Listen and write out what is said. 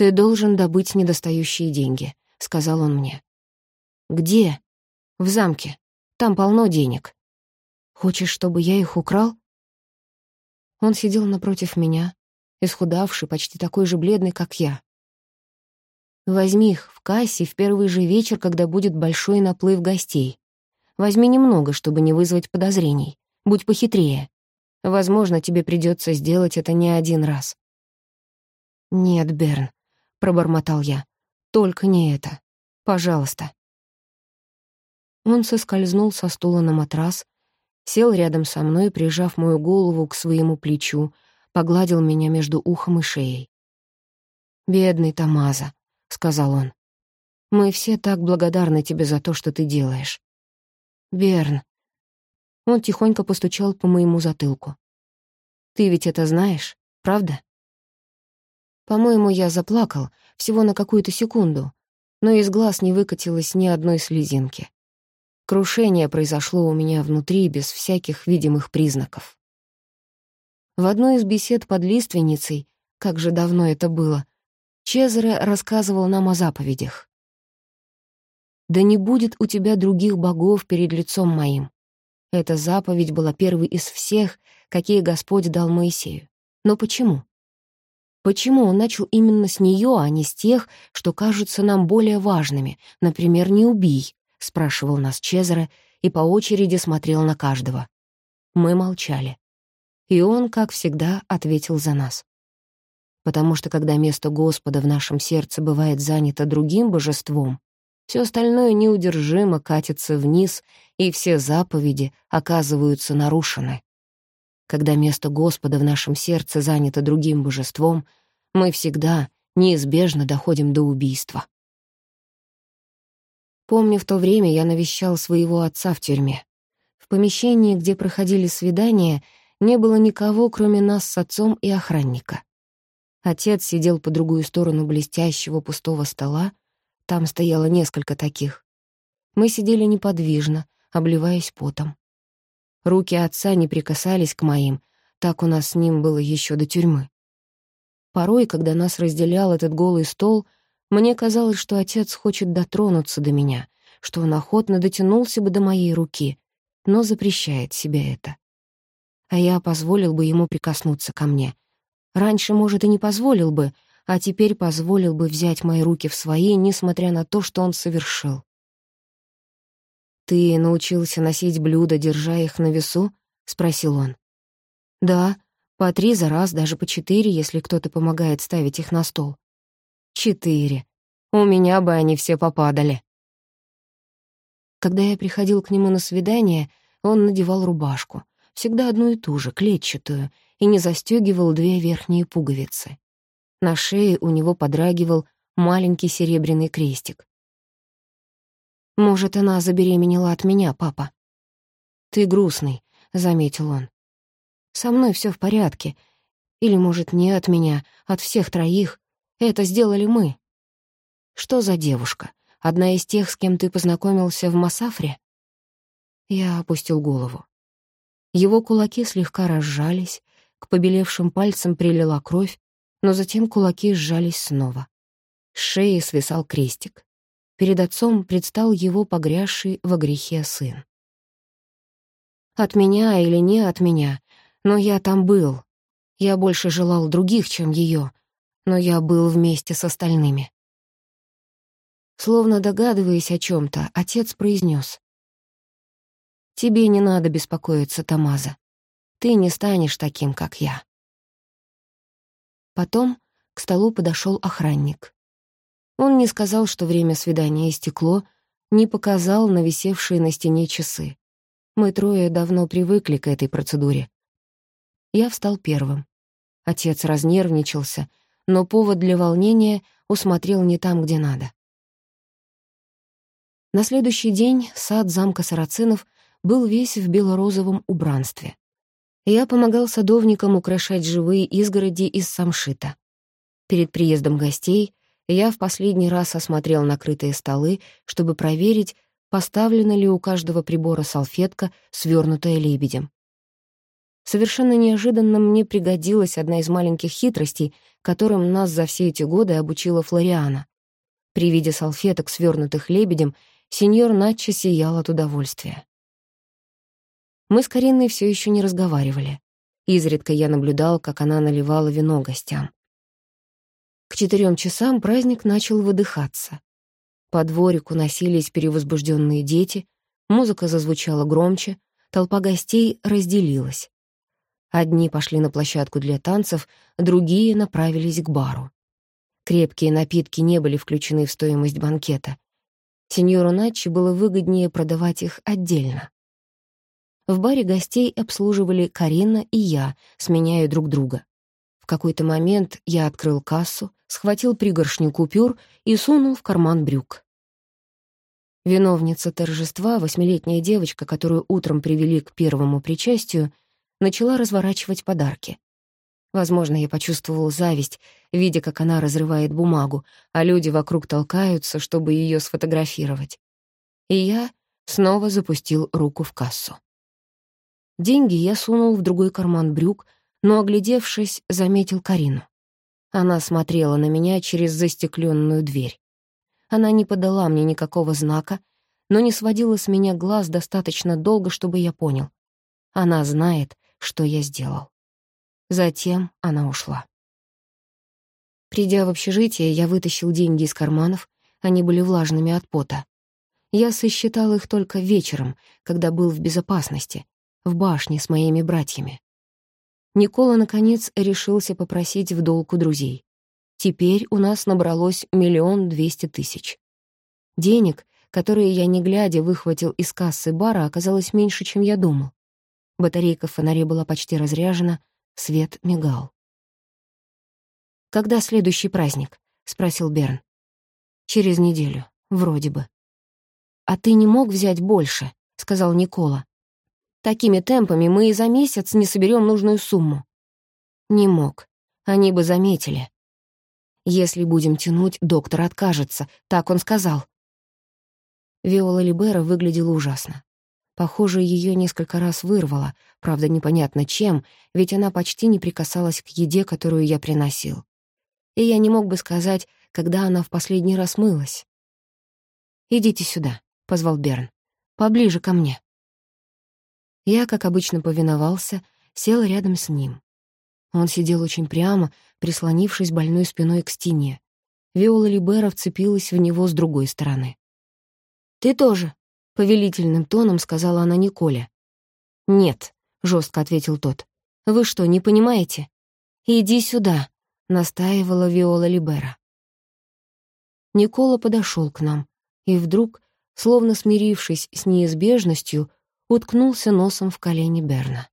«Ты должен добыть недостающие деньги», — сказал он мне. «Где?» «В замке. Там полно денег». «Хочешь, чтобы я их украл?» Он сидел напротив меня, исхудавший, почти такой же бледный, как я. «Возьми их в кассе в первый же вечер, когда будет большой наплыв гостей. Возьми немного, чтобы не вызвать подозрений. Будь похитрее. Возможно, тебе придется сделать это не один раз». «Нет, Берн», — пробормотал я, — «только не это. Пожалуйста». Он соскользнул со стула на матрас, сел рядом со мной, прижав мою голову к своему плечу, погладил меня между ухом и шеей. «Бедный Тамаза», — сказал он. «Мы все так благодарны тебе за то, что ты делаешь». «Берн». Он тихонько постучал по моему затылку. «Ты ведь это знаешь, правда?» По-моему, я заплакал всего на какую-то секунду, но из глаз не выкатилось ни одной слезинки. Крушение произошло у меня внутри без всяких видимых признаков. В одной из бесед под лиственницей, как же давно это было, Чезаре рассказывал нам о заповедях. «Да не будет у тебя других богов перед лицом моим». Эта заповедь была первой из всех, какие Господь дал Моисею. Но почему? Почему он начал именно с нее, а не с тех, что кажутся нам более важными, например, «не убий», — спрашивал нас Чезаре и по очереди смотрел на каждого. Мы молчали. И он, как всегда, ответил за нас. Потому что когда место Господа в нашем сердце бывает занято другим божеством, все остальное неудержимо катится вниз, и все заповеди оказываются нарушены. Когда место Господа в нашем сердце занято другим божеством, мы всегда неизбежно доходим до убийства. Помню, в то время я навещал своего отца в тюрьме. В помещении, где проходили свидания, не было никого, кроме нас с отцом и охранника. Отец сидел по другую сторону блестящего пустого стола, там стояло несколько таких. Мы сидели неподвижно, обливаясь потом. Руки отца не прикасались к моим, так у нас с ним было еще до тюрьмы. Порой, когда нас разделял этот голый стол — мне казалось, что отец хочет дотронуться до меня, что он охотно дотянулся бы до моей руки, но запрещает себе это. А я позволил бы ему прикоснуться ко мне. Раньше, может, и не позволил бы, а теперь позволил бы взять мои руки в свои, несмотря на то, что он совершил. «Ты научился носить блюда, держа их на весу?» — спросил он. «Да, по три за раз, даже по четыре, если кто-то помогает ставить их на стол. Четыре. У меня бы они все попадали. Когда я приходил к нему на свидание, он надевал рубашку, всегда одну и ту же, клетчатую, и не застегивал две верхние пуговицы. На шее у него подрагивал маленький серебряный крестик. «Может, она забеременела от меня, папа?» «Ты грустный», — заметил он. «Со мной все в порядке. Или, может, не от меня, от всех троих. Это сделали мы. Что за девушка? Одна из тех, с кем ты познакомился в Масафре? Я опустил голову. Его кулаки слегка разжались, к побелевшим пальцам прилила кровь, но затем кулаки сжались снова. С шеи свисал крестик. Перед отцом предстал его погрязший во грехе сын. От меня или не от меня, но я там был. Я больше желал других, чем ее, но я был вместе с остальными. Словно догадываясь о чем то отец произнес: «Тебе не надо беспокоиться, Тамаза. Ты не станешь таким, как я». Потом к столу подошел охранник. Он не сказал, что время свидания истекло, не показал на висевшие на стене часы. Мы трое давно привыкли к этой процедуре. Я встал первым. Отец разнервничался но повод для волнения усмотрел не там, где надо. На следующий день сад замка Сарацинов был весь в белорозовом убранстве. Я помогал садовникам украшать живые изгороди из самшита. Перед приездом гостей я в последний раз осмотрел накрытые столы, чтобы проверить, поставлена ли у каждого прибора салфетка, свернутая лебедем. Совершенно неожиданно мне пригодилась одна из маленьких хитростей, которым нас за все эти годы обучила Флориана. При виде салфеток, свернутых лебедем, сеньор Натча сиял от удовольствия. Мы с Кариной все еще не разговаривали. Изредка я наблюдал, как она наливала вино гостям. К четырем часам праздник начал выдыхаться. По дворику носились перевозбужденные дети, музыка зазвучала громче, толпа гостей разделилась. Одни пошли на площадку для танцев, другие направились к бару. Крепкие напитки не были включены в стоимость банкета. Сеньору Наччи было выгоднее продавать их отдельно. В баре гостей обслуживали Карина и я, сменяя друг друга. В какой-то момент я открыл кассу, схватил пригоршню купюр и сунул в карман брюк. Виновница торжества, восьмилетняя девочка, которую утром привели к первому причастию, начала разворачивать подарки. Возможно, я почувствовал зависть, видя, как она разрывает бумагу, а люди вокруг толкаются, чтобы ее сфотографировать. И я снова запустил руку в кассу. Деньги я сунул в другой карман брюк, но, оглядевшись, заметил Карину. Она смотрела на меня через застекленную дверь. Она не подала мне никакого знака, но не сводила с меня глаз достаточно долго, чтобы я понял. Она знает, что я сделал. Затем она ушла. Придя в общежитие, я вытащил деньги из карманов, они были влажными от пота. Я сосчитал их только вечером, когда был в безопасности, в башне с моими братьями. Никола, наконец, решился попросить в долг у друзей. Теперь у нас набралось миллион двести тысяч. Денег, которые я не глядя выхватил из кассы бара, оказалось меньше, чем я думал. Батарейка в фонаре была почти разряжена, свет мигал. «Когда следующий праздник?» — спросил Берн. «Через неделю, вроде бы». «А ты не мог взять больше?» — сказал Никола. Такими темпами мы и за месяц не соберем нужную сумму. Не мог. Они бы заметили. Если будем тянуть, доктор откажется, так он сказал. Виола Либера выглядела ужасно. Похоже, ее несколько раз вырвало, правда, непонятно чем, ведь она почти не прикасалась к еде, которую я приносил. И я не мог бы сказать, когда она в последний раз мылась. «Идите сюда», — позвал Берн. «Поближе ко мне». Я, как обычно, повиновался, сел рядом с ним. Он сидел очень прямо, прислонившись больной спиной к стене. Виола Либера вцепилась в него с другой стороны. «Ты тоже», — повелительным тоном сказала она Николе. «Нет», — жестко ответил тот. «Вы что, не понимаете?» «Иди сюда», — настаивала Виола Либера. Никола подошел к нам, и вдруг, словно смирившись с неизбежностью, уткнулся носом в колени Берна.